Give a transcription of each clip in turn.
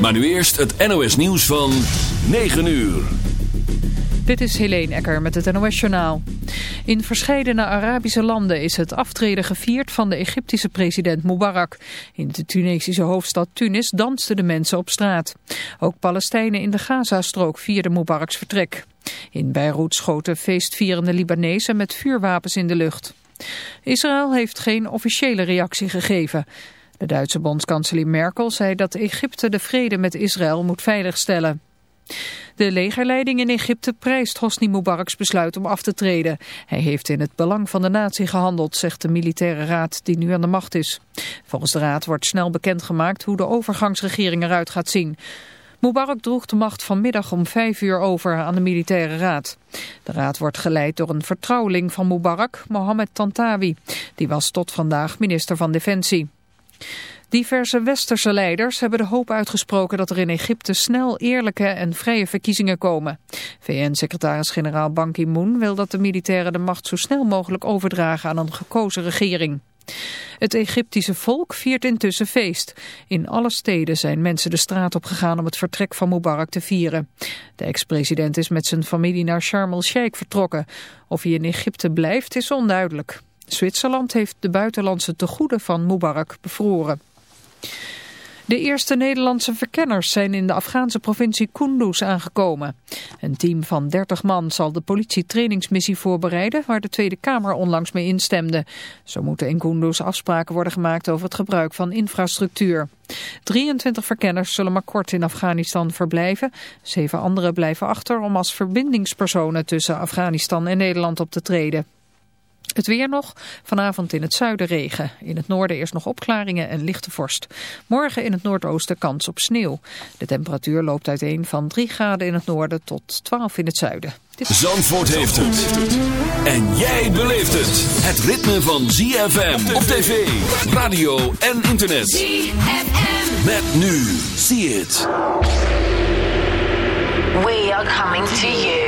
Maar nu eerst het NOS nieuws van 9 uur. Dit is Helene Ecker met het NOS-journaal. In verscheidene Arabische landen is het aftreden gevierd van de Egyptische president Mubarak. In de Tunesische hoofdstad Tunis dansten de mensen op straat. Ook Palestijnen in de Gazastrook vierden Mubaraks vertrek. In Beirut schoten feestvierende Libanezen met vuurwapens in de lucht. Israël heeft geen officiële reactie gegeven. De Duitse bondskanselier Merkel zei dat Egypte de vrede met Israël moet veiligstellen. De legerleiding in Egypte prijst Hosni Mubaraks besluit om af te treden. Hij heeft in het belang van de natie gehandeld, zegt de militaire raad die nu aan de macht is. Volgens de raad wordt snel bekendgemaakt hoe de overgangsregering eruit gaat zien. Mubarak droeg de macht vanmiddag om vijf uur over aan de militaire raad. De raad wordt geleid door een vertrouweling van Mubarak, Mohammed Tantawi. Die was tot vandaag minister van Defensie. Diverse westerse leiders hebben de hoop uitgesproken dat er in Egypte snel eerlijke en vrije verkiezingen komen. VN-secretaris-generaal Ban Ki-moon wil dat de militairen de macht zo snel mogelijk overdragen aan een gekozen regering. Het Egyptische volk viert intussen feest. In alle steden zijn mensen de straat op gegaan om het vertrek van Mubarak te vieren. De ex-president is met zijn familie naar Sharm el-Sheikh vertrokken. Of hij in Egypte blijft is onduidelijk. Zwitserland heeft de buitenlandse tegoeden van Mubarak bevroren. De eerste Nederlandse verkenners zijn in de Afghaanse provincie Kunduz aangekomen. Een team van 30 man zal de politietrainingsmissie voorbereiden waar de Tweede Kamer onlangs mee instemde. Zo moeten in Kunduz afspraken worden gemaakt over het gebruik van infrastructuur. 23 verkenners zullen maar kort in Afghanistan verblijven. Zeven anderen blijven achter om als verbindingspersonen tussen Afghanistan en Nederland op te treden. Het weer nog. Vanavond in het zuiden regen. In het noorden eerst nog opklaringen en lichte vorst. Morgen in het noordoosten kans op sneeuw. De temperatuur loopt uiteen van 3 graden in het noorden tot 12 in het zuiden. Dit... Zandvoort heeft het. En jij beleeft het. Het ritme van ZFM op tv, radio en internet. ZFM. Met nu. See it. We are coming to you.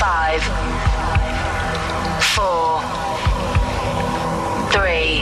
five, four, three,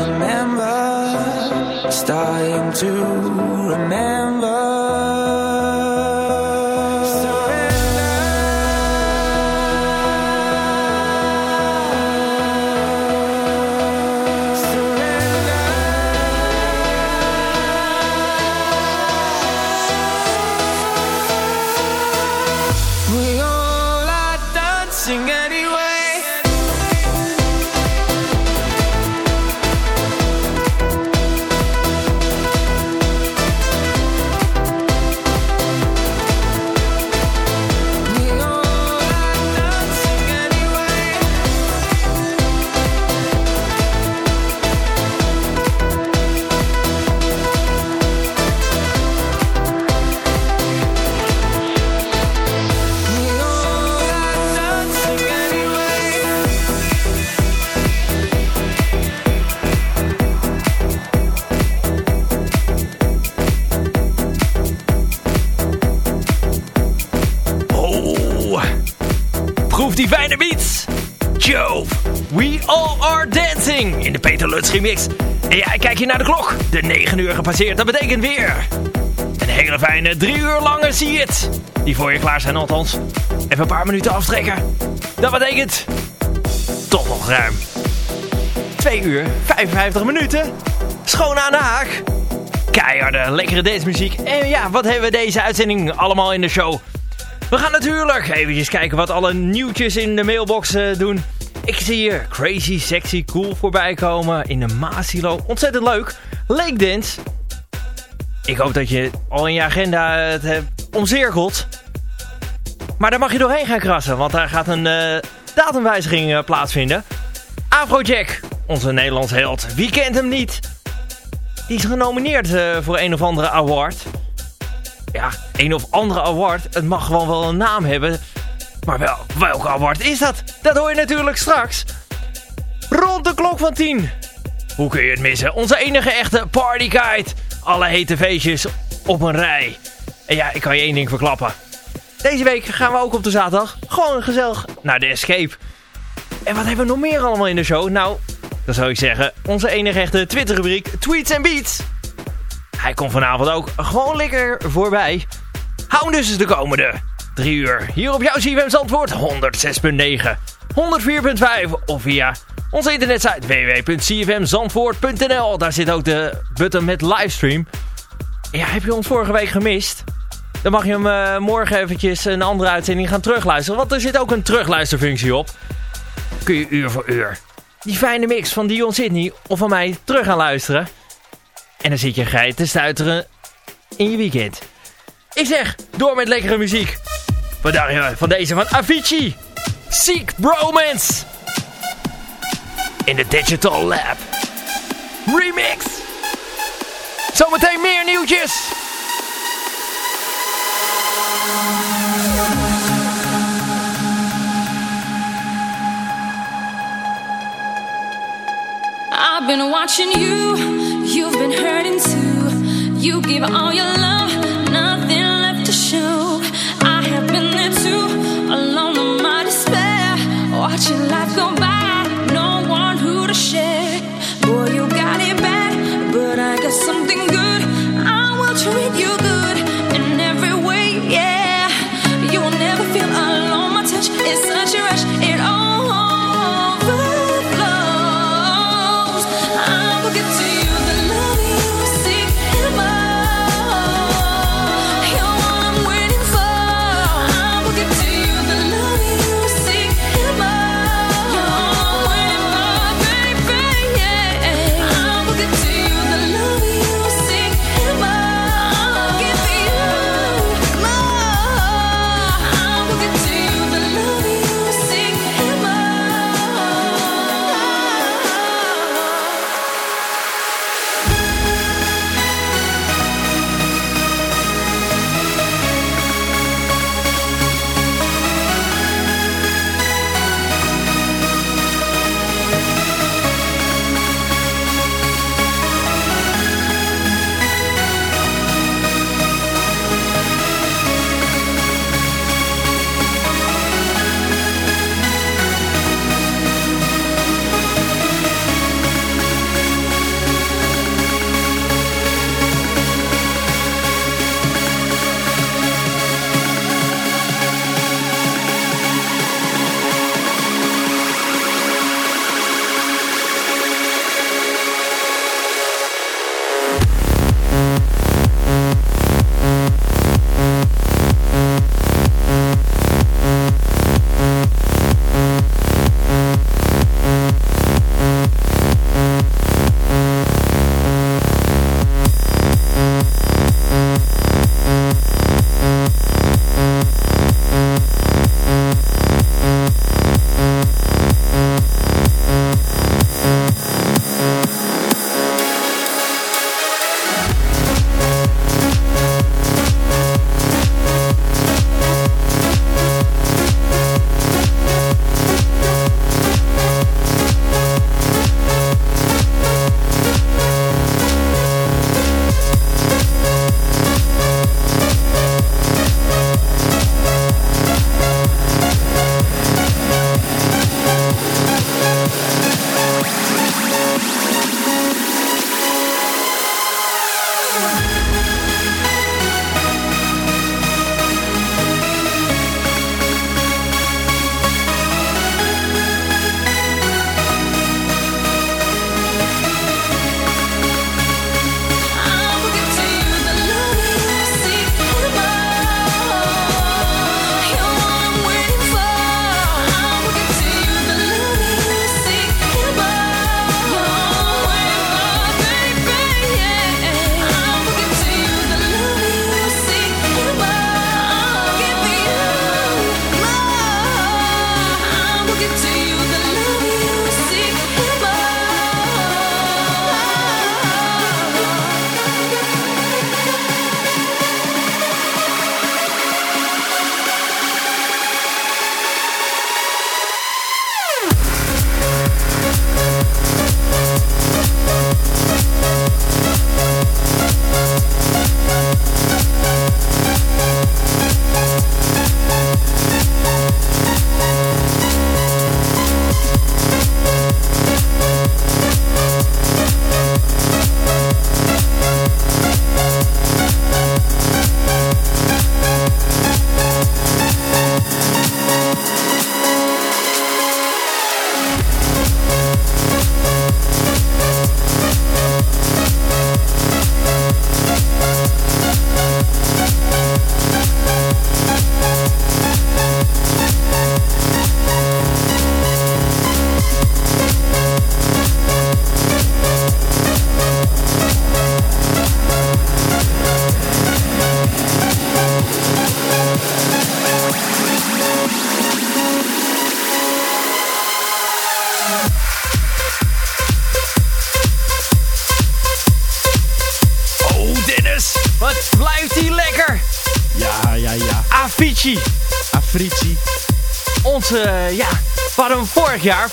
remember, starting to remember. Peter Lutz. En ja, kijk je naar de klok. De 9 uur gepasseerd, dat betekent weer een hele fijne 3 uur lange zie je het. Die voor je klaar zijn althans. Even een paar minuten aftrekken. Dat betekent toch nog ruim 2 uur 55 minuten. Schoon aan de haak. Keiharde, lekkere dancemuziek. En ja, wat hebben we deze uitzending allemaal in de show? We gaan natuurlijk eventjes kijken wat alle nieuwtjes in de mailbox eh, doen. Ik zie hier Crazy Sexy Cool voorbij komen in de Maasilo. Ontzettend leuk. Lake Dance. Ik hoop dat je al in je agenda het hebt omcirkeld. Maar daar mag je doorheen gaan krassen, want daar gaat een eh, datumwijziging eh, plaatsvinden. Afrojack, onze Nederlandse held. Wie kent hem niet? Die is genomineerd eh, voor een of andere award. Ja, een of andere award. Het mag gewoon wel een naam hebben. Maar wel, welke award is dat? Dat hoor je natuurlijk straks. Rond de klok van 10. Hoe kun je het missen? Onze enige echte partyguide. Alle hete feestjes op een rij. En ja, ik kan je één ding verklappen. Deze week gaan we ook op de zaterdag gewoon gezellig naar de Escape. En wat hebben we nog meer allemaal in de show? Nou, dan zou ik zeggen, onze enige echte Twitter-rubriek Tweets Beats. Hij komt vanavond ook gewoon lekker voorbij. Hou dus eens de komende drie uur hier op jouw CFM Zandvoort 106.9, 104.5 of via Onze internetsite www.cfmzandvoort.nl Daar zit ook de button met livestream. Ja, heb je ons vorige week gemist? Dan mag je hem uh, morgen eventjes een andere uitzending gaan terugluisteren. Want er zit ook een terugluisterfunctie op. Kun je uur voor uur die fijne mix van Dion Sydney of van mij terug gaan luisteren. En dan zit je geit te stuiteren in je weekend. Ik zeg, door met lekkere muziek. Dacht je van deze van Avicii? Seek Bromance. In de Digital Lab. Remix. Zometeen meer nieuwtjes. I've been watching you, you've been hurting too. You give all your love, nothing left to show. Watching life go by, no one who to share.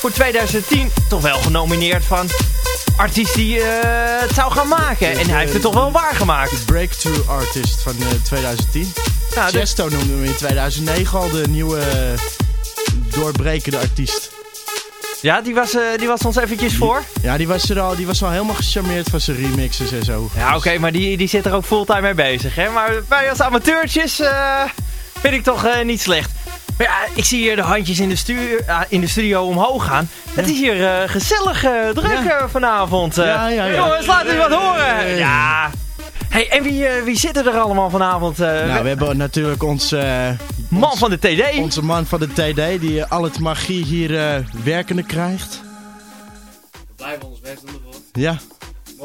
Voor 2010 toch wel genomineerd van artiest die eh, het zou gaan maken. En hij heeft het toch wel waargemaakt. Breakthrough Artist van eh, 2010. Nou, dus- Chesto noemde hem in 2009 al de nieuwe eh, doorbrekende artiest. ja, die was, eh, die was ons eventjes voor. Ja, die was, er al, die was al helemaal gecharmeerd van zijn remixes en zo. Ja, oké, maar die, die zit er ook fulltime mee bezig, hè. Maar wij als amateurtjes eh, vind ik toch eh, niet slecht. Ja, ik zie hier de handjes in de, stu ah, in de studio omhoog gaan. Het is hier eh, gezellig eh, druk Ja. eh, vanavond. eh. Ja, ja, ja. Jongens, laat u wat horen. Ja. Hey, en wie, eh, wie zitten er allemaal vanavond? eh? Nou, we hebben natuurlijk onze, eh, Man van de TD. onze man van de TD die eh, al het magie hier eh, werkende krijgt. blijven ons best doen ervoor. Ja,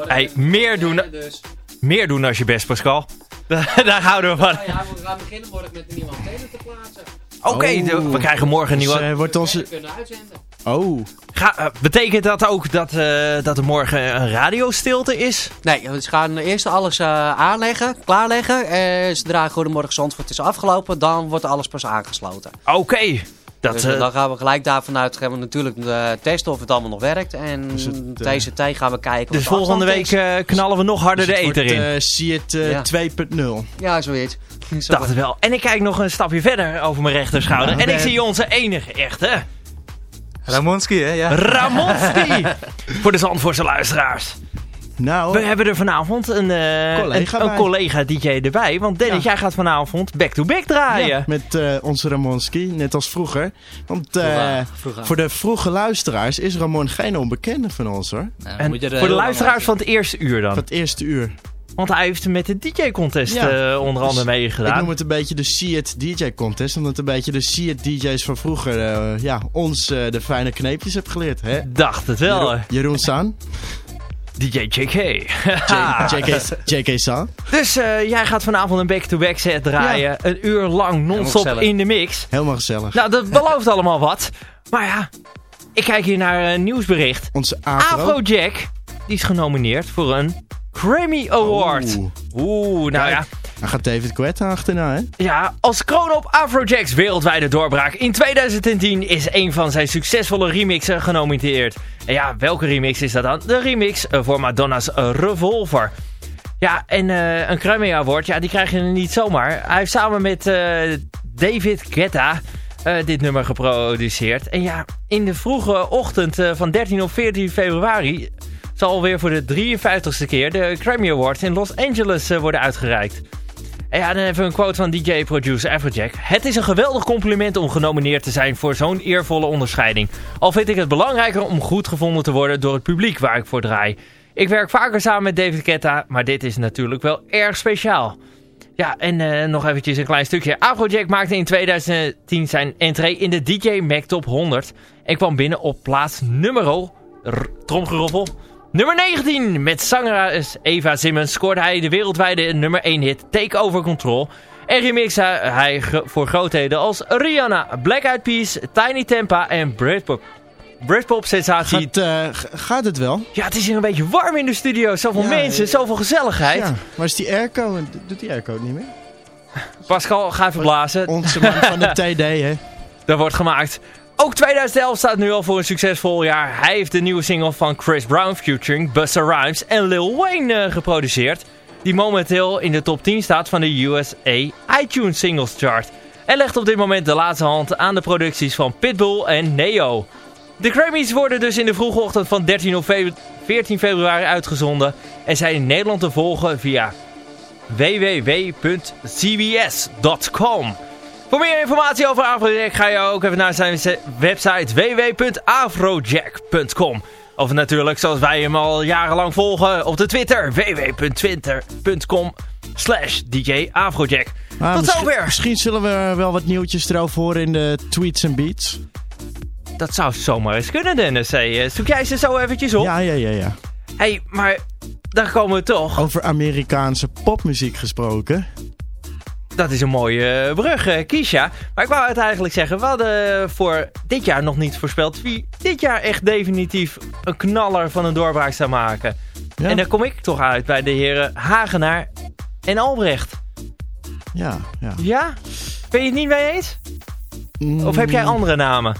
Hey, meer doen, Dus, meer doen als je best, Pascal. Daar houden we van. nou ja, we gaan beginnen morgen met een nieuwe antenne te plaatsen. Oké, Oh. we krijgen morgen een dus, nieuwe... eh, wordt We onze... kunnen uitzenden. Oh, Ga, eh, betekent dat ook dat, eh, dat er morgen een radiostilte is? Nee, we gaan eerst alles eh, aanleggen, klaarleggen. En zodra Goedemorgen Zandvoort is afgelopen, dan wordt alles pas aangesloten. Oké. Dat, dus eh, dan gaan we gelijk daarvan uit gaan we natuurlijk eh, testen of het allemaal nog werkt. En Dus het, eh, TCT gaan we kijken dus volgende week eh, knallen we nog harder dus de het eter in. eh, eh, Ja. 2.0. Ja, zoiets. Zo dacht het wel. En ik kijk nog een stapje verder over mijn rechterschouder. Nou, en ik zie onze enige echte Ramonski, hè? Ja. Ramonski. Voor de Zandvoortse luisteraars. Nou, We hebben er vanavond een, eh, Collega een, collega DJ erbij. Want Dennis, Ja. jij gaat vanavond back-to-back draaien. ja, met eh, onze Ramonski, net als vroeger. Want eh, Vroeger, vroeger. voor de vroege luisteraars is Ramon geen onbekende van ons hoor. Nou, En moet je er voor de luisteraars van het eerste uur dan. Van het eerste uur. Want hij heeft met de DJ-contest Ja. eh, onder andere Dus meegedaan. Ik noem het een beetje de See It DJ contest. Omdat het een beetje de See It DJ's van vroeger eh, ja, ons de fijne kneepjes heb geleerd. Hè? Dacht het wel. Jeroen, Jeroen San. DJ JK. JK, JK San. Dus eh, jij gaat vanavond een back-to-back set draaien. Een uur lang non-stop in de mix. Helemaal gezellig. Nou, dat belooft allemaal wat. Maar ja, ik kijk hier naar een nieuwsbericht. Onze Afro. Afrojack, die is genomineerd voor een Grammy Award. Oeh. Oeh, nou ja. Hij gaat David Guetta achterna, hè? Ja, als kroon op Afrojack's wereldwijde doorbraak in 2010 is een van zijn succesvolle remixen genomineerd. En ja, welke remix is dat dan? De remix voor Madonna's Revolver. Ja, en eh, een Grammy Award, ja, die krijg je niet zomaar. Hij heeft samen met eh, David Guetta eh, dit nummer geproduceerd. En ja, in de vroege ochtend van 13 of 14 februari zal alweer voor de 53ste keer de Grammy Awards in Los Angeles worden uitgereikt. Ja, dan even een quote van DJ-producer Afrojack. Het is een geweldig compliment om genomineerd te zijn voor zo'n eervolle onderscheiding. Al vind ik het belangrijker om goed gevonden te worden door het publiek waar ik voor draai. Ik werk vaker samen met David Guetta, maar dit is natuurlijk wel erg speciaal. Ja, en eh, nog eventjes een klein stukje. Afrojack maakte in 2010 zijn entree in de DJ Mac Top 100 en kwam binnen op plaats nummer... Tromgeroffel. Nummer 19. Met zangeres Eva Simmons scoorde hij de wereldwijde nummer 1 hit Take Over Control. En remixe hij voor grootheden als Rihanna, Black Eyed Peas, Tiny Tempa en Britpop. Britpop sensatie. Gaat, eh, gaat het wel? Ja, het is hier een beetje warm in de studio. Zoveel Ja, mensen, eh, zoveel gezelligheid. Ja. Waar is die airco? Doet die airco niet meer? Pascal, ga even blazen. Onze man van de TD, hè? Dat wordt gemaakt. Ook 2011 staat nu al voor een succesvol jaar. Hij heeft de nieuwe single van Chris Brown featuring Busta Rhymes en Lil Wayne eh, geproduceerd. Die momenteel in de top 10 staat van de USA iTunes Singles Chart. En legt op dit moment de laatste hand aan de producties van Pitbull en Neo. De Grammys worden dus in de vroege ochtend van 13 of 14 februari uitgezonden. En zijn in Nederland te volgen via www.cbs.com. Voor meer informatie over Afrojack ga je ook even naar zijn website www.afrojack.com. Of natuurlijk, zoals wij hem al jarenlang volgen, op de Twitter www.twitter.com slash DJ Afrojack. Ah, Tot misschien- zover! Misschien zullen we wel wat nieuwtjes erover horen in de tweets en beats. Dat zou zomaar eens kunnen, Dennis. Hey, eh, zoek jij ze zo eventjes op? Ja, ja, ja, ja. hey, maar daar komen we toch. Over Amerikaanse popmuziek gesproken. Dat is een mooie eh, brug, eh, Kisha. Maar ik wou het eigenlijk zeggen, we hadden voor dit jaar nog niet voorspeld wie dit jaar echt definitief een knaller van een doorbraak zou maken. Ja, En daar kom ik toch uit bij de heren Hagenaar en Albrecht. ja, ja. Ja? Ben je het niet mee eens? Of heb Mm. jij andere namen?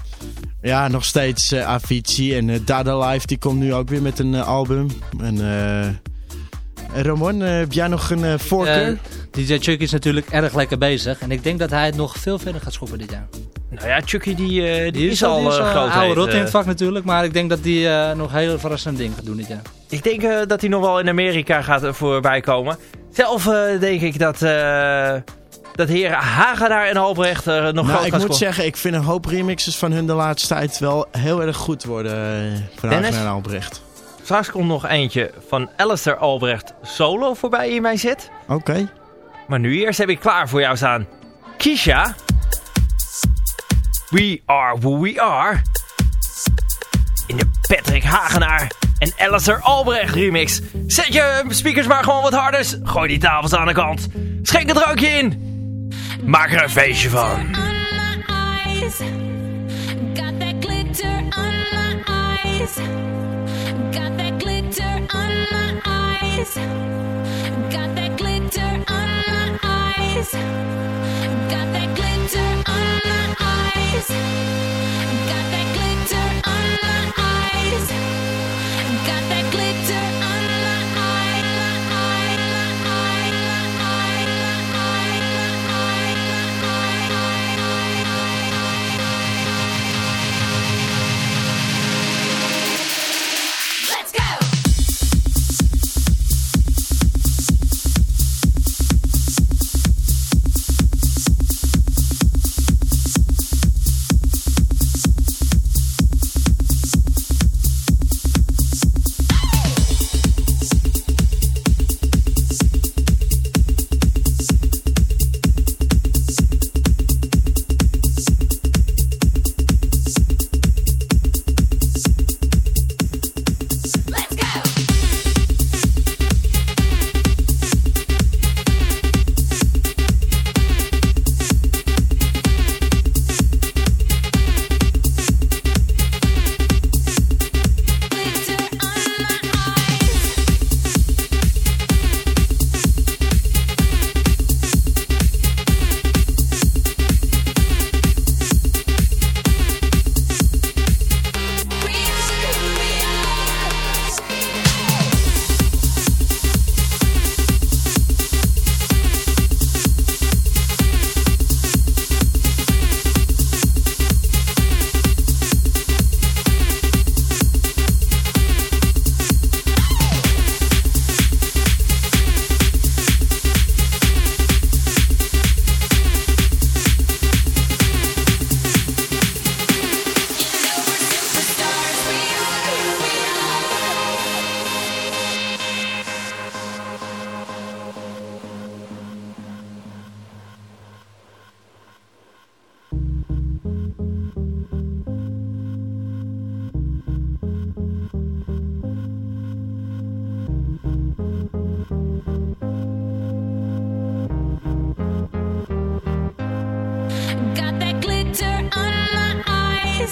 Ja, nog steeds eh, Avicii en eh, Dada Life, die komt nu ook weer met een album. En Ramon, heb jij nog een voorkeur? Eh, DJ Chuck is natuurlijk erg lekker bezig. En ik denk dat hij het nog veel verder gaat schoppen dit jaar. Nou ja, Chucky die, eh, die, is, al die is eh, groot. oude rot in eh. het vak natuurlijk. Maar ik denk dat hij nog heel verrassende dingen gaat doen dit jaar. Ik denk eh, dat hij nog wel in Amerika gaat eh, voorbij komen. Zelf eh, denk ik dat, eh dat heren Hagenaar en Albrecht eh, nog nou, groot ik moet zeggen, ik vind een hoop remixes van hun de laatste tijd wel heel erg goed worden. eh, van Dennis? En Albrecht. Straks komt nog eentje van Alistair Albrecht solo voorbij in mijn zit. Oké. Maar nu eerst heb ik klaar voor jou staan. Kisha. We are who we are. In de Patrick Hagenaar en Alistair Albrecht remix. Zet je speakers maar gewoon wat harder. Gooi die tafels aan de kant. Schenk een drankje in. Maak er een feestje van. Got that glitter on my eyes. Got that Got that glitter on my eyes.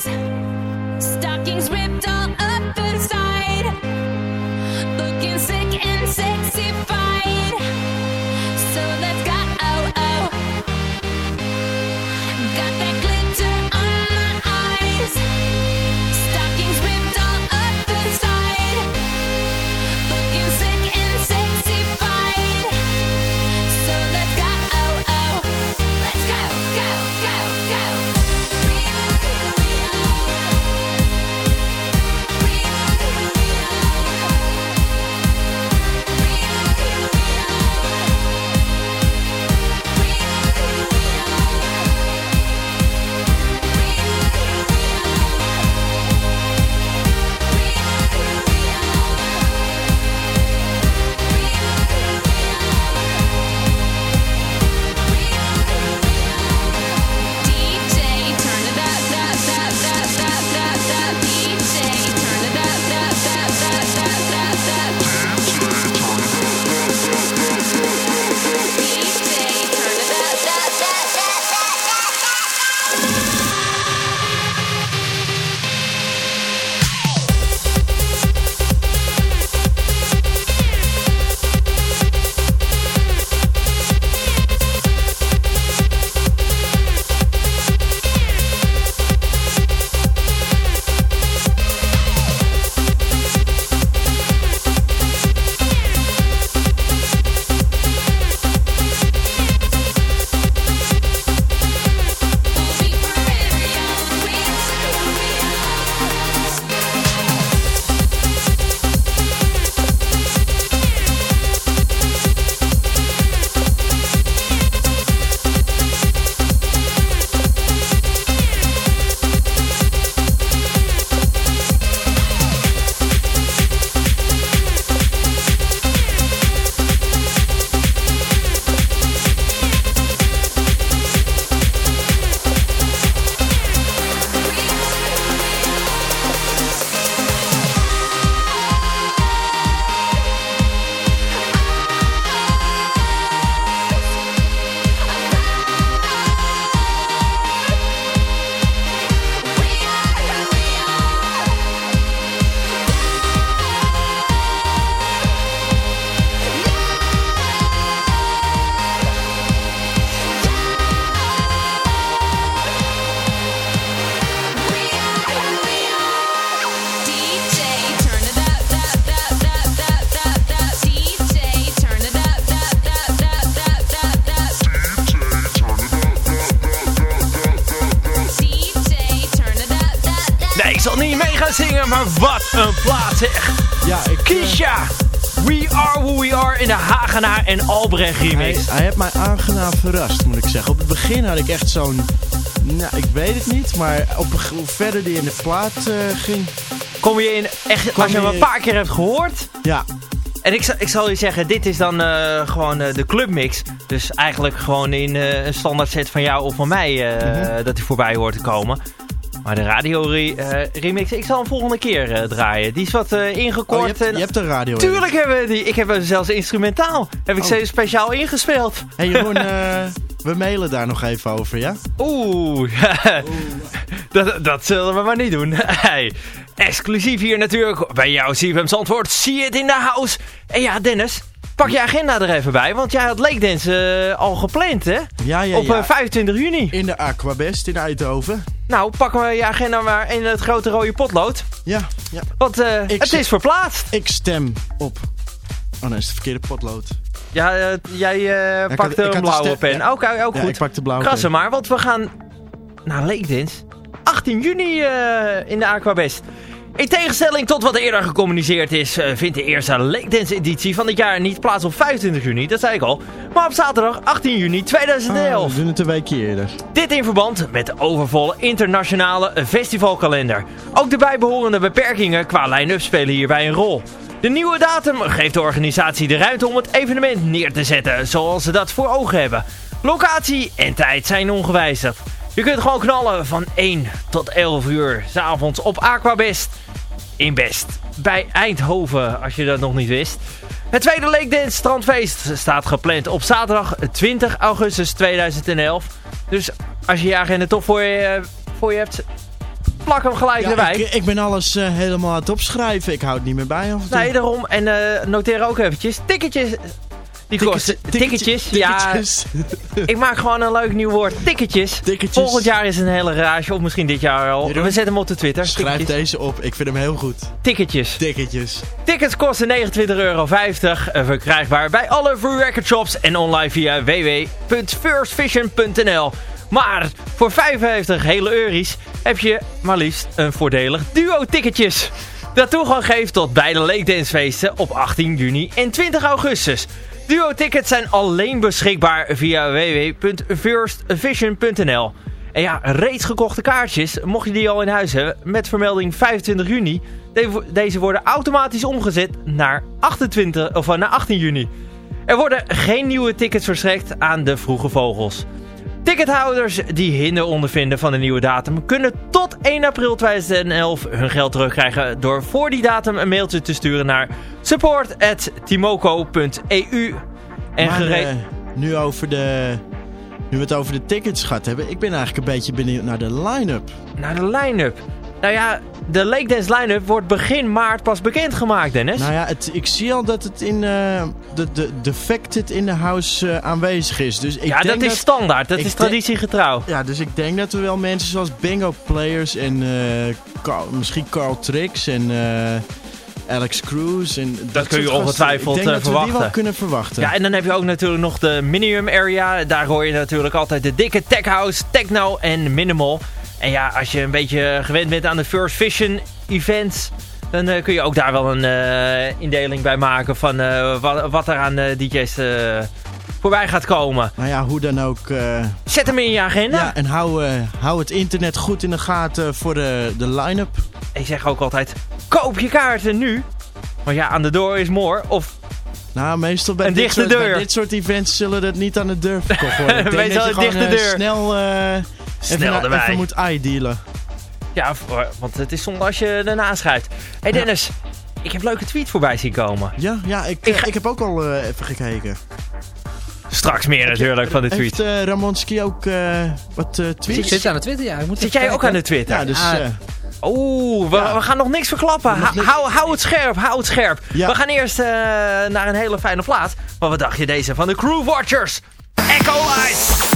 Eyes. Stockings Hagenaar en Albrecht remix. hij heeft mij aangenaam verrast, moet ik zeggen. Op het begin had ik echt zo'n... Nou, ik weet het niet, maar op, hoe verder die in de plaat eh, ging... Kom je in, echt, Kom als je hem een paar keer hebt gehoord... Ja, En ik, zal- ik zal je zeggen, dit is dan eh, gewoon eh, de clubmix. Dus eigenlijk gewoon in een standaard set van jou of van mij Mhm. dat hij voorbij hoort te komen. Maar de radio re- eh, remix, ik zal hem volgende keer eh, draaien. Die is wat eh, oh, je, ingekort. hebt, en je hebt een radio Tuurlijk hebben we die. Ik heb hem zelfs instrumentaal. Heb ik Oh. ze speciaal ingespeeld. Hey Jeroen, we mailen daar nog even over, ja? Oeh, dat, dat zullen we maar niet doen. Hey, exclusief hier natuurlijk bij jou, CFM Zandvoort. See it in the house. En ja, Dennis, pak je agenda er even bij. Want jij had Lake eh, al gepland, hè? Ja, ja, Op ja. eh, 25 juni. In de Aquabest in Eindhoven. Nou, pakken we je agenda maar in het grote rode potlood. Ja, ja. Want eh, het is verplaatst. Ik stem op... Oh nee, is het verkeerde potlood. Ja, jij pakt had- een blauwe pen. ja. Oké, ook Ja, goed. ik pak de blauwe Krassen maar, want we gaan naar Lake Dance. 18 juni in de Aquabest. In tegenstelling tot wat eerder gecommuniceerd is, eh, vindt de eerste Lake Dance editie van dit jaar niet plaats op 25 juni, dat zei ik al, maar op zaterdag 18 juni Ah, 2011. we doen het een weekje eerder. Dit in verband met de overvolle internationale festivalkalender. Ook de bijbehorende beperkingen qua line-up spelen hierbij een rol. De nieuwe datum geeft de organisatie de ruimte om het evenement neer te zetten zoals ze dat voor ogen hebben. Locatie en tijd zijn ongewijzigd. Je kunt gewoon knallen van 1 tot 11 uur 's avonds op Aquabest in Best. Bij Eindhoven, als je dat nog niet wist. Het tweede Lake Dance strandfeest staat gepland op zaterdag 20 augustus 2011. Dus als je je agenda toch voor je, voor je hebt, plak hem gelijk Ja, erbij. ik, ik ben alles eh, helemaal aan het opschrijven. Ik hou het niet meer bij toe. Nee, daarom. En eh, noteer ook eventjes. Ticketjes. Die kosten. ticketjes- Ticketjes. Ja, ik maak gewoon een leuk nieuw woord. Ticketjes. Ticketjes. Volgend jaar is een hele rage. Of misschien dit jaar al. We zetten hem op de Twitter. Schrijf Ticketjes. deze op. Ik vind hem heel goed. Ticketjes. Ticketjes. Tickets kosten 29,50 euro. eh, Verkrijgbaar bij alle free record shops en online via www.firstvision.nl. Maar voor 55 hele euro's heb je maar liefst een voordelig duo ticketjes. Dat toegang geeft tot beide Lake Dance feesten op 18 juni en 20 augustus. Duo tickets zijn alleen beschikbaar via www.firstvision.nl. En ja, reeds gekochte kaartjes, mocht je die al in huis hebben, met vermelding 25 juni. de- Deze worden automatisch omgezet naar, 28, of eh, naar 18 juni. Er worden geen nieuwe tickets verstrekt aan de vroege vogels. Tickethouders die hinder ondervinden van de nieuwe datum kunnen tot 1 april 2011 hun geld terugkrijgen door voor die datum een mailtje te sturen naar support.timoco.eu. En gereed... eh, nu, over de, nu we het over de tickets gehad hebben. Ik ben eigenlijk een beetje benieuwd naar de line-up. Naar de line-up. Nou ja, de Lake Dance line-up wordt begin maart pas bekendgemaakt, Dennis. Nou ja, het, ik zie al dat het in eh, de, de Defected in the House eh, aanwezig is. Dus ik ja, denk dat is standaard. Dat is traditiegetrouw. Ja, dus ik denk dat we wel mensen zoals Bingo Players en eh, Carl- misschien Carl Trix en Alex Cruz. En dat, kun je ongetwijfeld, Ik denk eh, dat we die wel verwachten. kunnen verwachten. Ja, en dan heb je ook natuurlijk nog de Minimum Area. Daar hoor je natuurlijk altijd de dikke tech house, techno en minimal. En ja, als je een beetje gewend bent aan de First Vision events... dan eh, kun je ook daar wel een eh, indeling bij maken van eh, wat, wat er aan DJ's voorbij gaat komen. Nou ja, hoe dan ook. Zet hem in je agenda. ja, en hou, hou het internet goed in de gaten voor de, de line-up. Ik zeg ook altijd, koop je kaarten nu. Want ja, aan de door is more. Of Nou, meestal bij, Een dit dichte soort, bij dit soort events zullen dat niet aan de deur verkocht worden. Ik denk Meestal dat je een gewoon dichte deur. snel, Snel even, erbij. even moet eye-dealen. ja, voor- want het is zonde als je erna schrijft. hey Dennis, ik heb leuke tweet voorbij zien komen. Ja, ja ik, Ik eh, ga- ik heb ook al eh, even gekeken. Straks meer natuurlijk van de tweet. Heeft eh, Ramonski ook eh, wat eh Ik tweets? zit aan de Twitter, ja. Ik moet Zit jij ook aan de Twitter? Ja, dus... Ah, eh, Oeh, we, Ja. we gaan nog niks verklappen. Nog Ha- niks. Hou, hou het scherp, hou het scherp. Ja. We gaan eerst eh, naar een hele fijne plaats. Maar wat dacht je deze van de Crew Watchers? Echo Light.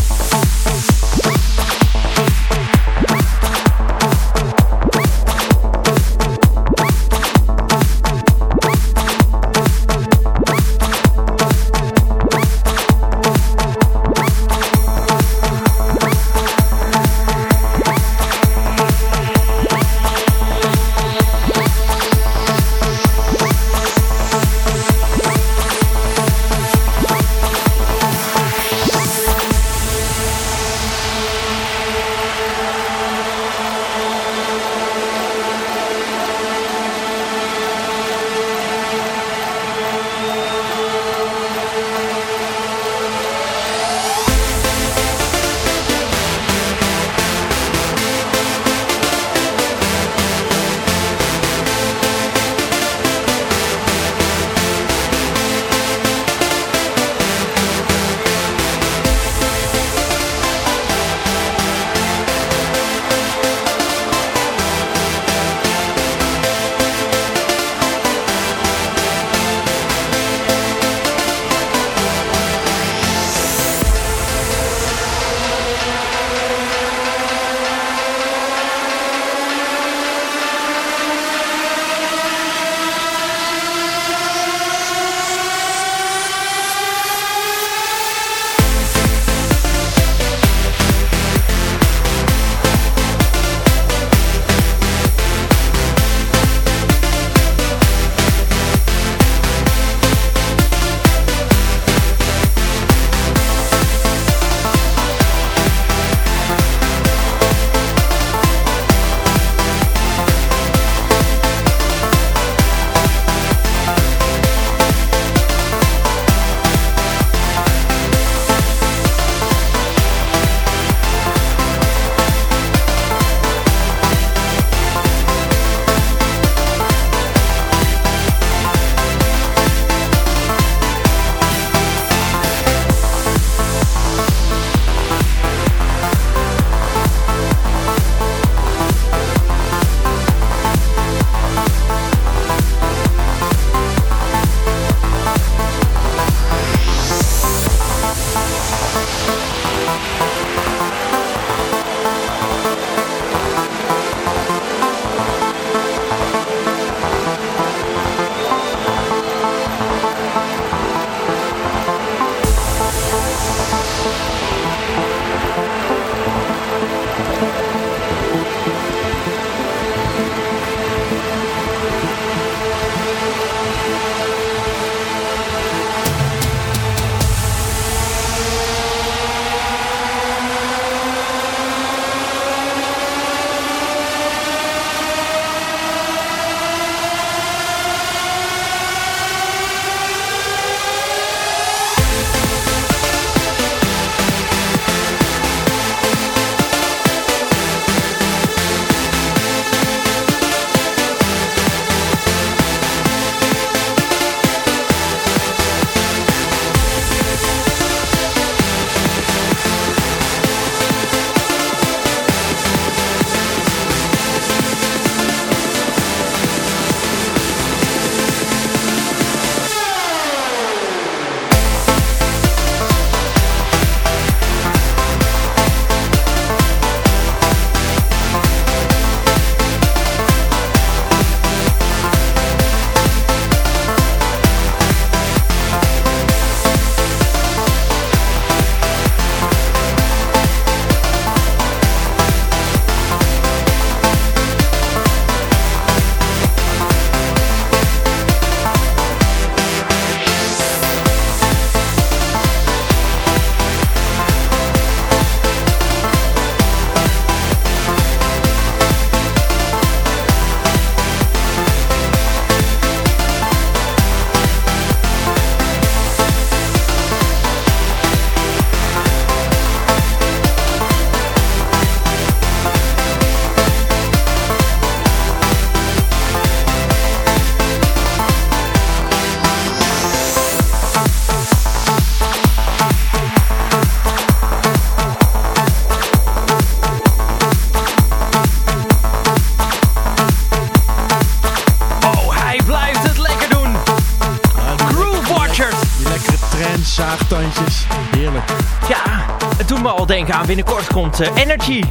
Binnenkort komt eh, Energy.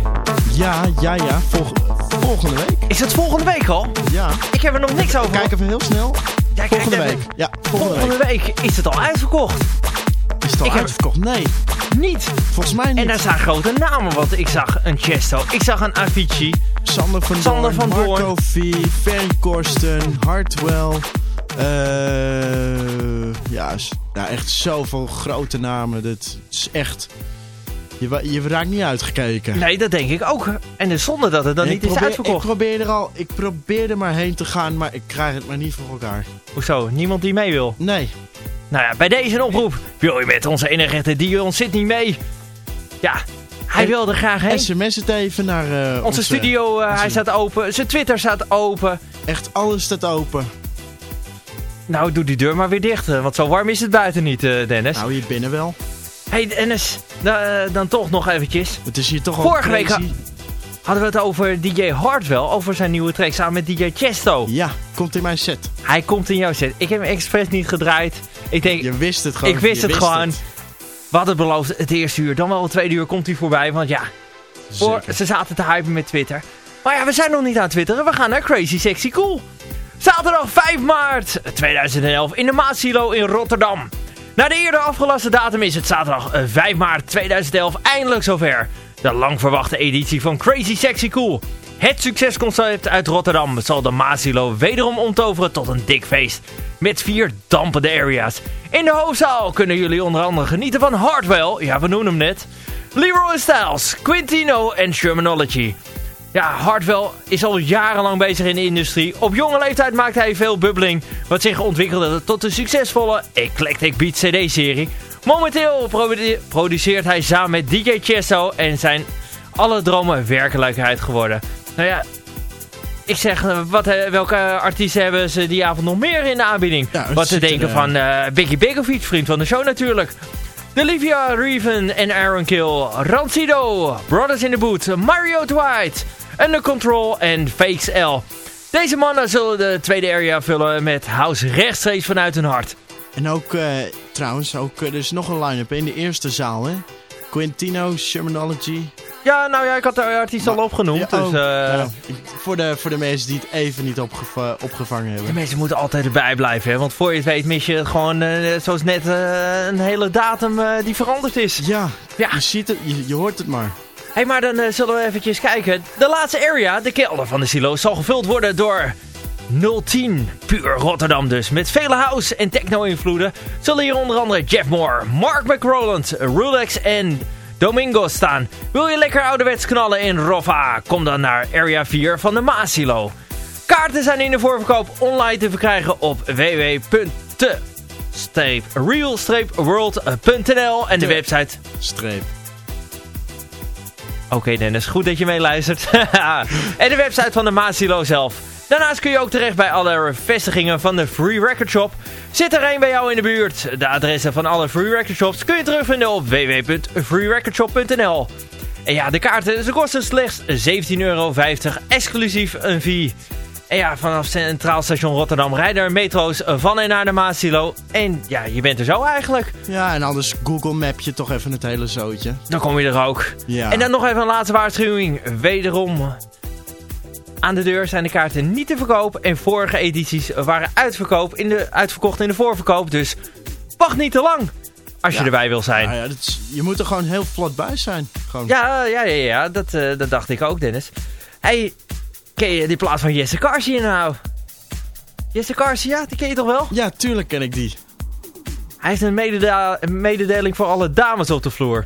Ja, ja, ja. Volg- volgende week. Is het volgende week al? Ja. Ik heb er nog niks over. Kijk even heel snel. Ja, Volgende even. week. Ja, volgende, Volgende week is het al uitverkocht. Is het al Ik heb- uitverkocht? Nee, Niet. volgens mij niet. En daar staan grote namen, want ik zag een Chesto, ik zag een Avicii. Sander van Sander Doorn, van. Marco V, Ferry Korsten, Hartwell. eh ja, ja, echt zoveel grote namen. Dat is echt... Je, je raakt niet uitgekeken. Nee, dat denk ik ook. En dus zonder dat het dan niet is uitverkocht. Ik probeer er al, ik probeer er maar heen te gaan, maar ik krijg het maar niet voor elkaar. Hoezo? Niemand die mee wil? Nee. Nou ja, bij deze een oproep. Wil je met onze enige Dion Sydney mee? Ja, hij wil er graag heen. SMS het even naar eh, Onze studio, eh, hij staat open. Zijn Twitter staat open. Echt alles staat open. Nou, doe die deur maar weer dicht. eh, Want zo warm is het buiten niet, Dennis. Nou, hier binnen wel. Hey, Dennis. da- eh, dan toch nog eventjes. Het is hier toch al Vorige week. Hadden we het over DJ Hardwell. Over zijn nieuwe track samen met DJ Chesto. Ja, komt in mijn set. Hij komt in jouw set. Ik heb hem expres niet gedraaid. Ik denk, Je wist het gewoon. Ik wist het gewoon. we hadden beloofd het eerste uur. Dan wel het tweede uur komt hij voorbij. Want ja, voor, ze zaten te hypen met Twitter. Maar ja, we zijn nog niet aan Twitteren. We gaan naar Crazy Sexy Cool. Zaterdag 5 maart 2011 in de Maasilo in Rotterdam. Na de eerder afgelaste datum is het zaterdag eh, 5 maart 2011 eindelijk zover. De lang verwachte editie van Crazy Sexy Cool. Het succesconcept uit Rotterdam zal de Maasilo wederom omtoveren tot een dik feest. Met vier dampende areas. In de hoofdzaal kunnen jullie onder andere genieten van Hardwell, ja we noemen hem net. Leroy Styles, Quintino en Shermanology. Ja, Hardwell is al jarenlang bezig in de industrie. Op jonge leeftijd maakte hij veel bubbeling, wat zich ontwikkelde tot de succesvolle Eclectic Beat CD-serie. Momenteel produ- produceert hij samen met DJ Chesto en zijn alle dromen werkelijkheid geworden. Nou ja, ik zeg, eh, wat, eh, welke artiesten hebben ze die avond nog meer in de aanbieding? Ja, wat te denken eh, van eh Biggie Begovic, vriend van de show natuurlijk. Delivia Reven en Aaron Kill, Rancido, Brothers in the Boot, Mario Dwight, Under Control en Fakes L. Deze mannen zullen de tweede area vullen met house rechtstreeks vanuit hun hart. En ook, eh, trouwens, ook, eh, er is nog een line-up in de eerste zaal, hè. Quintino, Shermanology. Ja, nou ja, ik had de artiest al opgenoemd, Ja, dus... oh, eh, voor, de, voor de mensen die het even niet opgeva- opgevangen De hebben. mensen moeten altijd erbij blijven, hè? want voor je het weet mis je gewoon, eh, zoals net, eh, een hele datum eh, die veranderd is. Ja, Ja. je ziet het, je, je hoort het maar. hey, maar dan eh, zullen we eventjes kijken. De laatste area, de kelder van de silo, zal gevuld worden door 010. Puur Rotterdam dus. Met vele house- en techno-invloeden zullen hier onder andere Jeff Moore, Mark McRoland, Rulex en Domingo staan. Wil je lekker ouderwets knallen in Roffa? Kom dan naar Area 4 van de Maasilo. Kaarten zijn in de voorverkoop online te verkrijgen op www.real-world.nl en de Te- website Streep. Oké Dennis, goed dat je meeluistert. en de website van de Maasilo zelf. Daarnaast kun je ook terecht bij alle vestigingen van de Free Record Shop. Zit er één bij jou in de buurt? De adressen van alle Free Record Shops kun je terugvinden op www.freerecordshop.nl En ja, de kaarten ze kosten slechts 17,50 euro, exclusief een fee. En ja, vanaf Centraal Station Rotterdam rijden er metro's van en naar de Maasilo. En ja, je bent er zo eigenlijk. Ja, en anders Google Map je toch even het hele zootje. Dan kom je er ook. Ja. En dan nog even een laatste waarschuwing. Wederom. Aan de deur zijn de kaarten niet te verkoop. En vorige edities waren uitverkoop in de, uitverkocht in de voorverkoop. Dus wacht niet te lang. Als je Ja. erbij wil zijn. Nou ja, dat is- je moet er gewoon heel vlot bij zijn. Gewoon. Ja, ja, ja, ja dat, eh, dat dacht ik ook, Dennis. hey, ken je die plaats van Jesse Garcia nou? Jesse Garcia, die ken je toch wel? ja, tuurlijk ken ik die. Hij heeft een, mededa- een mededeling voor alle dames op de vloer.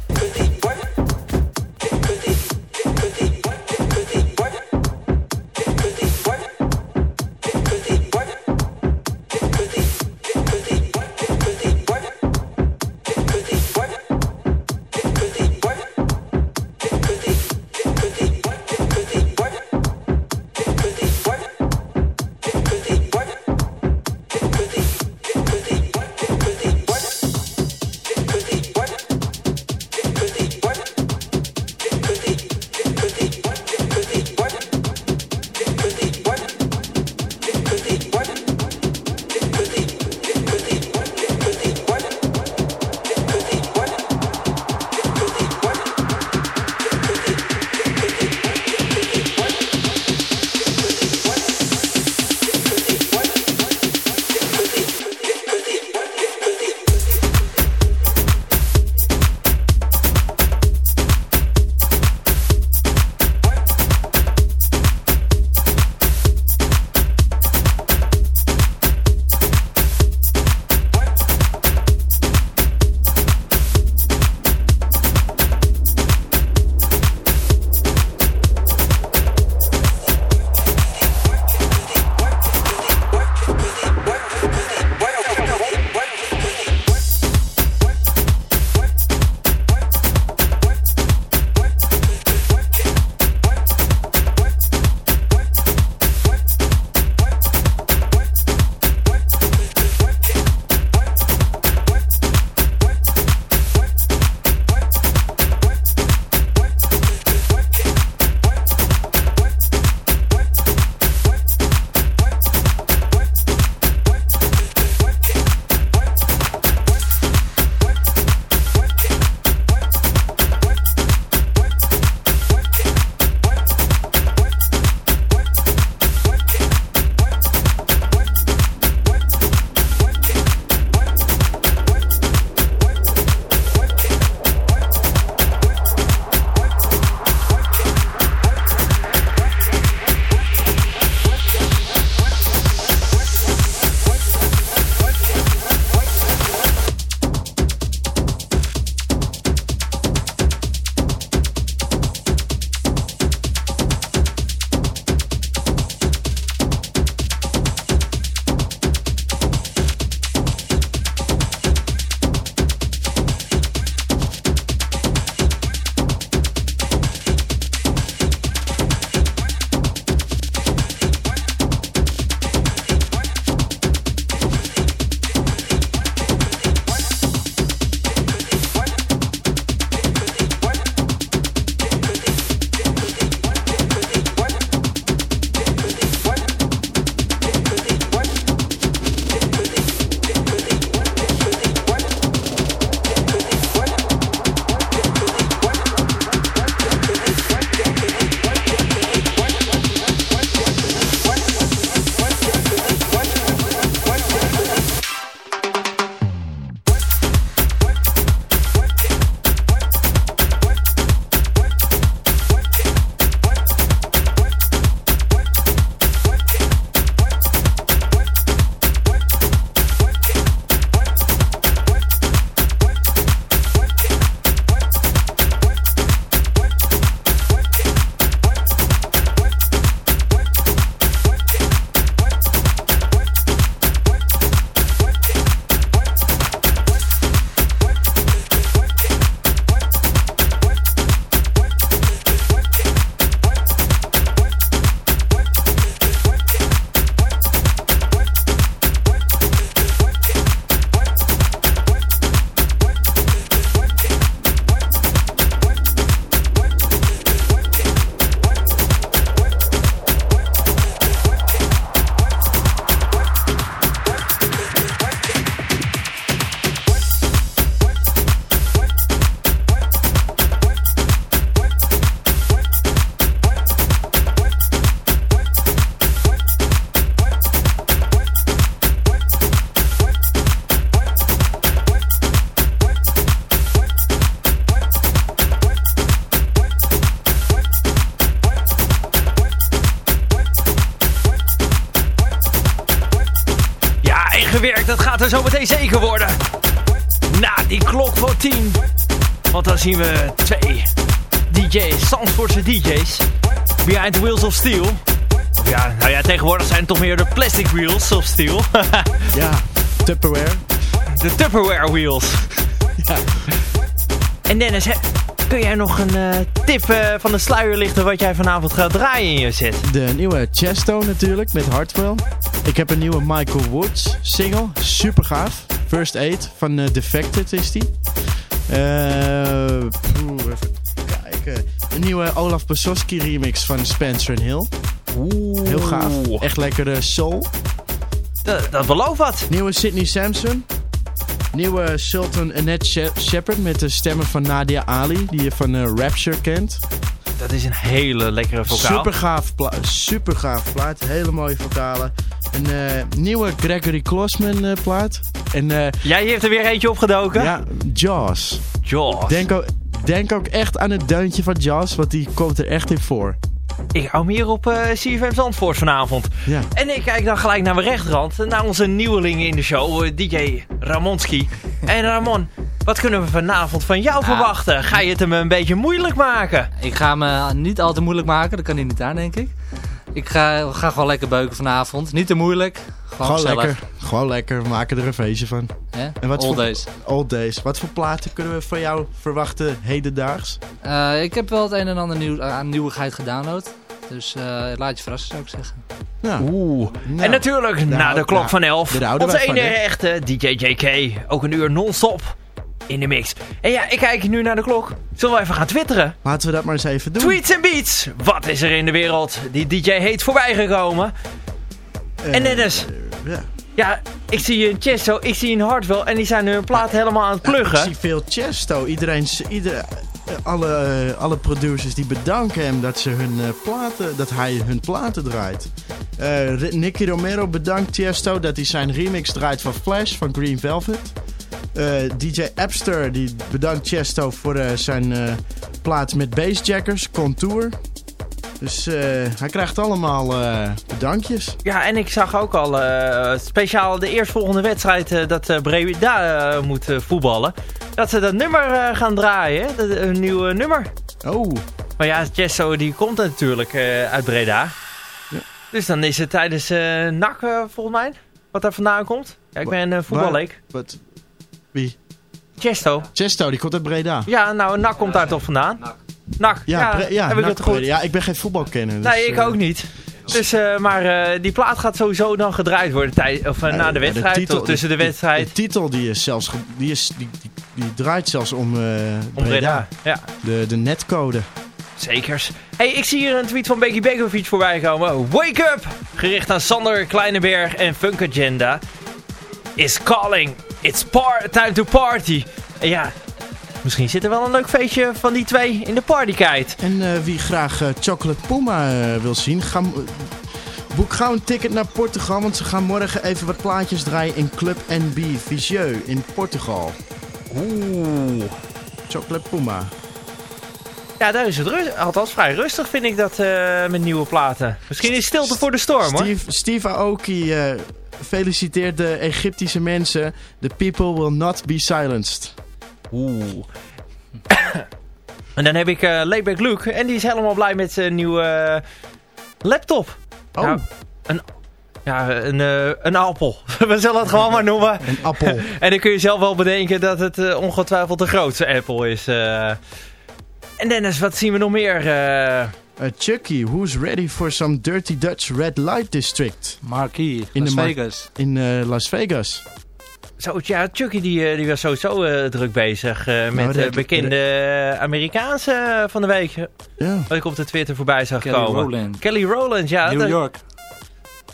Zien we twee DJ's, Zandvoortse DJ's. Behind the Wheels of Steel. Of ja, nou ja, tegenwoordig zijn het toch meer de plastic wheels of steel. Ja, Tupperware. de Tupperware wheels. Ja. En Dennis, kun jij nog een eh, tip eh, van de sluier lichten wat jij vanavond gaat draaien in je set? De nieuwe Chesto natuurlijk, met Hartwell. Ik heb een nieuwe Michael Woods single, super gaaf. First Aid van eh, Defected is die. Eh, poeh, even kijken. Een nieuwe Olaf Basoski remix van Spencer Hill. Oeh. Heel gaaf. Echt lekkere soul. Dat, dat belooft wat. Nieuwe Sydney Sampson. Nieuwe Sultan Annette She- Shepard met de stemmen van Nadia Ali, die je van eh, Rapture kent. Dat is een hele lekkere vocaal. Super gaaf, pla super gaaf plaat. Hele mooie vocalen. Een eh, nieuwe Gregory Klossman eh, plaat. En eh, Jij heeft er weer eentje opgedoken? ja, Jaws. Jaws. Denk ook, denk ook echt aan het deuntje van Jaws, want die komt er echt in voor. Ik hou me hier op eh CFM Zandvoort vanavond. Ja. En ik kijk dan gelijk naar mijn rechterhand, naar onze nieuweling in de show, eh, DJ Ramonski. En Ramon, wat kunnen we vanavond van jou verwachten? Ga je het hem een beetje moeilijk maken? Ik ga me niet al te moeilijk maken, dat kan hij niet aan, denk ik. Ik ga, ga gewoon lekker beuken vanavond. Niet te moeilijk. Gewoon, Gewoon lekker. Gewoon lekker. We maken er een feestje van. En wat All voor- days. Old days. Wat voor platen kunnen we van jou verwachten hedendaags? Eh, ik heb wel het een en ander nieuw, aan nieuwigheid gedownload. Dus eh, laat je verrassen, zou ik zeggen. Ja. Oeh. Nou, en natuurlijk, na de klok nou, van 11, daar houden onze hè? echte DJ JK. Ook een uur non-stop in de mix. En ja, ik kijk nu naar de klok. Zullen we even gaan twitteren? Laten we dat maar eens even doen. Tweets en beats. Wat is er in de wereld? Die DJ heet voorbij gekomen. Eh, En Dennis, ja. ja, ik zie een Chesto, ik zie een Hardwell en die zijn hun plaat helemaal aan het Ja, ik pluggen. zie veel Chesto. Iedereen, ieder, eh, alle, eh, alle producers die bedanken hem dat, ze hun, platen, dat hij hun platen draait. Nicky Romero bedankt Chesto dat hij zijn remix draait van Flash van Green Velvet. Eh, DJ Epster die bedankt Chesto voor eh, zijn eh, plaat met bassjackers, Contour. Dus hij krijgt allemaal eh, bedankjes. Ja, en ik zag ook al speciaal de eerstvolgende wedstrijd dat Breda moet voetballen. Dat ze dat nummer gaan draaien? Dat, een nieuw nummer. Oh, Maar ja, Chesto die komt natuurlijk uit Breda. Ja. Dus dan is het tijdens NAC volgens mij, wat daar vandaan komt. Ja, ik ben uh, voetballeek. wat? Wie? Chesto. Chesto, die komt uit Breda. Ja, nou, NAC komt daar toch vandaan? NAC. Ja, ja, heb ik het goed? Breda. Ja, ik ben geen voetbalkenner. Dus, Nee, ik eh, ook niet. Dus, eh, maar eh, die plaat gaat sowieso dan gedraaid worden tij- of, na de wedstrijd, titel- of tussen de wedstrijd. De, titel die is zelfs, die, is, die, die, die draait zelfs om, eh om Breda. Ja, De, de netcode. zekers. hey, ik zie hier een tweet van Becky Begovic voorbij komen. Wake up! Gericht aan Sander Kleineberg en Funk Agenda. Is calling. It's time to party. En ja, misschien zit er wel een leuk feestje van die twee in de partykite. En eh, wie graag eh, Chocolate Puma eh, wil zien, ga, boek gauw een ticket naar Portugal. Want ze gaan morgen even wat plaatjes draaien in Club NB Visieux in Portugal. Oeh. Chocolate Puma. Ja, daar is het althans vrij rustig vind ik dat met nieuwe platen. Misschien is stilte voor de storm hoor. Steve, Aoki feliciteert de Egyptische mensen. The people will not be silenced. Oeh. en dan heb ik eh Layback Luke en die is helemaal blij met zijn nieuwe eh, laptop. Oh, Nou, een, ja, een, eh, een appel. We zullen het gewoon maar noemen. een appel. En dan kun je zelf wel bedenken dat het ongetwijfeld de grootste Apple is. En Dennis, wat zien we nog meer? Eh? Uh, Chucky, who's ready for some dirty Dutch red light district Marquee, In Las de mar- Vegas. in eh, Las Vegas? Zo, ja, Chucky die, eh, die was sowieso eh, druk bezig eh, met Nou, de de- bekende eh, Amerikaanse eh, van de week. Ja. Wat ik op de Twitter voorbij zag Kelly komen. Rowland. Kelly Rowland, ja. New York.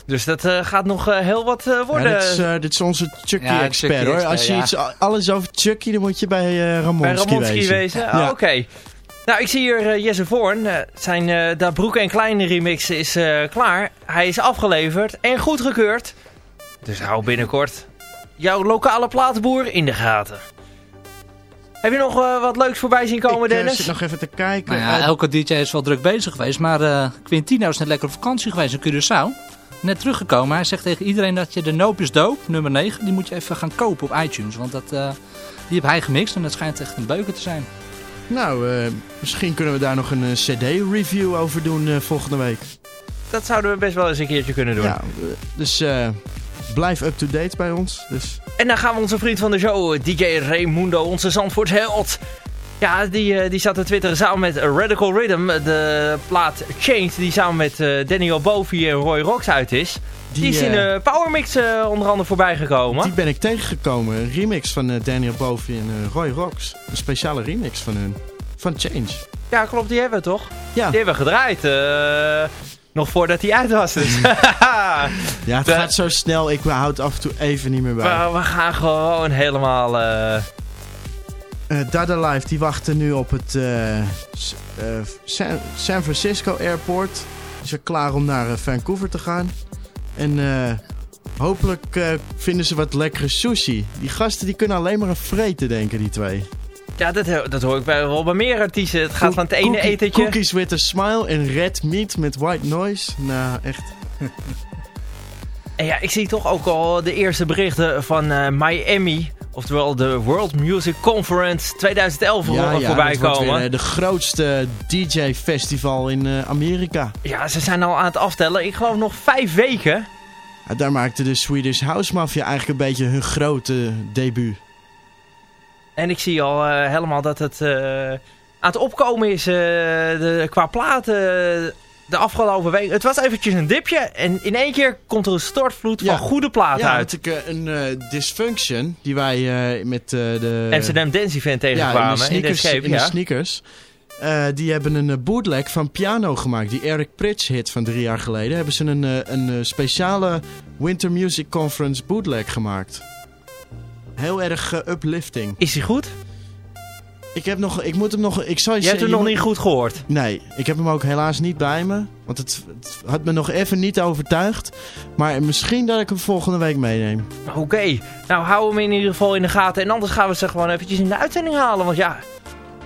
Dus dat eh, gaat nog eh, heel wat eh, Ja, worden. dit, is, eh, dit is onze Ja, Chucky-expert Chucky hoor. Als je iets, alles over Chucky, dan moet je bij eh Bij Ramonski, wezen. wezen? Oh, Ja. Oké. Nou, ik zie hier eh, Jesse Voorn. eh, zijn uh, Da Broek en Kleine remix is eh, klaar. Hij is afgeleverd en goedgekeurd. Dus hou binnenkort jouw lokale platenboer in de gaten. Heb je nog eh, wat leuks voorbij zien komen, ik eh, Dennis? zit nog even te kijken. Nou ja, Eh, elke DJ is wel druk bezig geweest. Maar eh Quintino is net lekker op vakantie geweest in Curaçao. net teruggekomen. Hij zegt tegen iedereen dat je de Nope is Dope, nummer 9, die moet je even gaan kopen op iTunes. Want dat, eh, die heb hij gemixt en dat schijnt echt een beuken te zijn. Nou, eh, misschien kunnen we daar nog een eh, CD-review over doen eh, volgende week. Dat zouden we best wel eens een keertje kunnen doen. Ja, dus blijf up-to-date bij ons. Dus En dan gaan we onze vriend van de show, DJ Raimundo, onze Zandvoort held. Ja, die, die zat te twitteren samen met Radical Rhythm. De plaat Change, die samen met Daniel Bovi en Roy Rox uit is. Die, Die, is in eh, de Powermix eh, onder andere voorbij gekomen. die ben ik tegengekomen. Een remix van eh, Daniel Bovi en Roy Rocks. Een speciale remix van hun. Van Change. Ja, klopt, die hebben we toch? Ja, Die hebben we gedraaid. eh, nog voordat hij uit was. Dus. ja het de- gaat zo snel. Ik houd af en toe even niet meer bij. we, we gaan gewoon helemaal... Dada Life die wachten nu op het San, San Francisco Airport. Die zijn klaar om naar Vancouver te gaan. En eh, hopelijk eh, vinden ze wat lekkere sushi. Die gasten die kunnen alleen maar aan vreten, denken die twee. ja, dat, dat hoor ik bij, wel bij meer artiesten. Het gaat van het ene Cookie- etentje... Cookies with a smile en red meat met white noise. Nou, echt. En ja, ik zie toch ook al de eerste berichten van eh, Miami. Oftewel de World Music Conference 2011 Ja, ja, voorbij komen. weer eh, de grootste DJ-festival in eh, Amerika. Ja, ze zijn al aan het aftellen. Ik geloof nog vijf weken. Ja, daar maakte de Swedish House Mafia eigenlijk een beetje hun grote debuut. En ik zie al eh, helemaal dat het aan het opkomen is de, qua platen de afgelopen week. Het was eventjes een dipje en in één keer komt er een stortvloed Ja. van goede platen Ja, uit. ik eh, een eh, Dysfunction die wij eh, met de... Amsterdam Dance Event ja, in tegenkwamen. de sneakers. Escape, in de ja. sneakers. Die hebben een bootleg van Piano gemaakt. Die Eric Prits hit van drie jaar geleden. Hebben ze een, een speciale Winter Music Conference bootleg gemaakt. Heel erg uplifting. Is die goed? Ik heb nog, ik moet hem nog, ik zou je Je hebt hem nog niet goed gehoord. Nee, ik heb hem ook helaas niet bij me. Want het, het had me nog even niet overtuigd. Maar misschien dat ik hem volgende week meeneem. Oké, nou hou hem in ieder geval in de gaten. En anders gaan we ze gewoon eventjes in de uitzending halen. Want ja,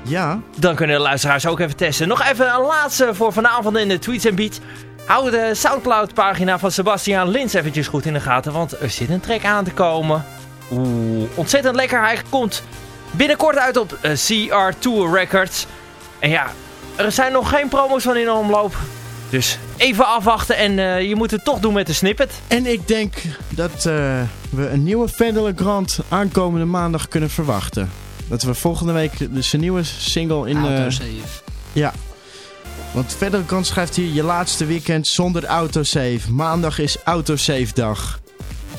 Ja, dan kunnen de luisteraars ook even testen. Nog even een laatste voor vanavond in de Tweets en Beats. Hou de Soundcloud pagina van Sebastiaan Lins eventjes goed in de gaten. Want er zit een track aan te komen. Oeh, ontzettend lekker. Hij komt binnenkort uit op eh, CR2 Records. En ja, er zijn nog geen promos van in de omloop. Dus even afwachten en eh, je moet het toch doen met de snippet. en ik denk dat eh, we een nieuwe Fedele Grant aankomende maandag kunnen verwachten. Dat we volgende week dus een nieuwe single in... Autosave. ja. Want Fedele Grant schrijft hier je laatste weekend zonder autosave. Maandag is autosave dag.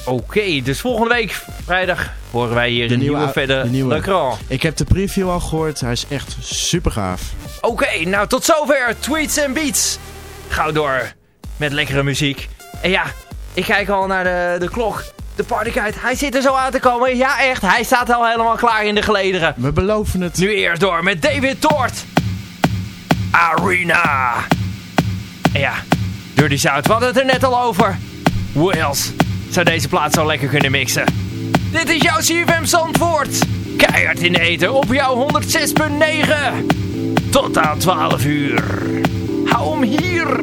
Oké, dus volgende week vrijdag horen wij hier De een nieuwe verder de nieuwe. Lecran. Ik heb de preview al gehoord. Hij is echt super gaaf. Oké, nou tot zover Tweets en Beats. Gauw door met lekkere muziek. En ja, ik kijk al naar de, de klok. De partykite, hij zit er zo aan te komen. Ja echt, hij staat al helemaal klaar in de gelederen. We beloven het. Nu eerst door met David Toort. Arena. En ja, Dirty South, we hadden het er net al over. Else zou deze plaat zo lekker kunnen mixen? Dit is jouw CFM Zandvoort. Keihard in eten op jouw 106.9. Tot aan 12 uur. Hou hem hier.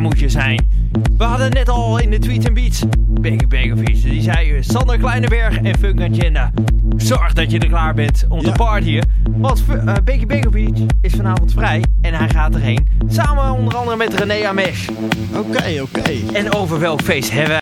Moet je zijn? We hadden net al in de Tweet and Beats Becky Begovic. Die zei Sander Kleineberg en Funk Agenda. Zorg dat je er klaar bent om te partyen. Want uh, Becky Begovic is vanavond vrij en hij gaat erheen. Samen onder andere met René Amesh. Oké, oké. En over welk feest hebben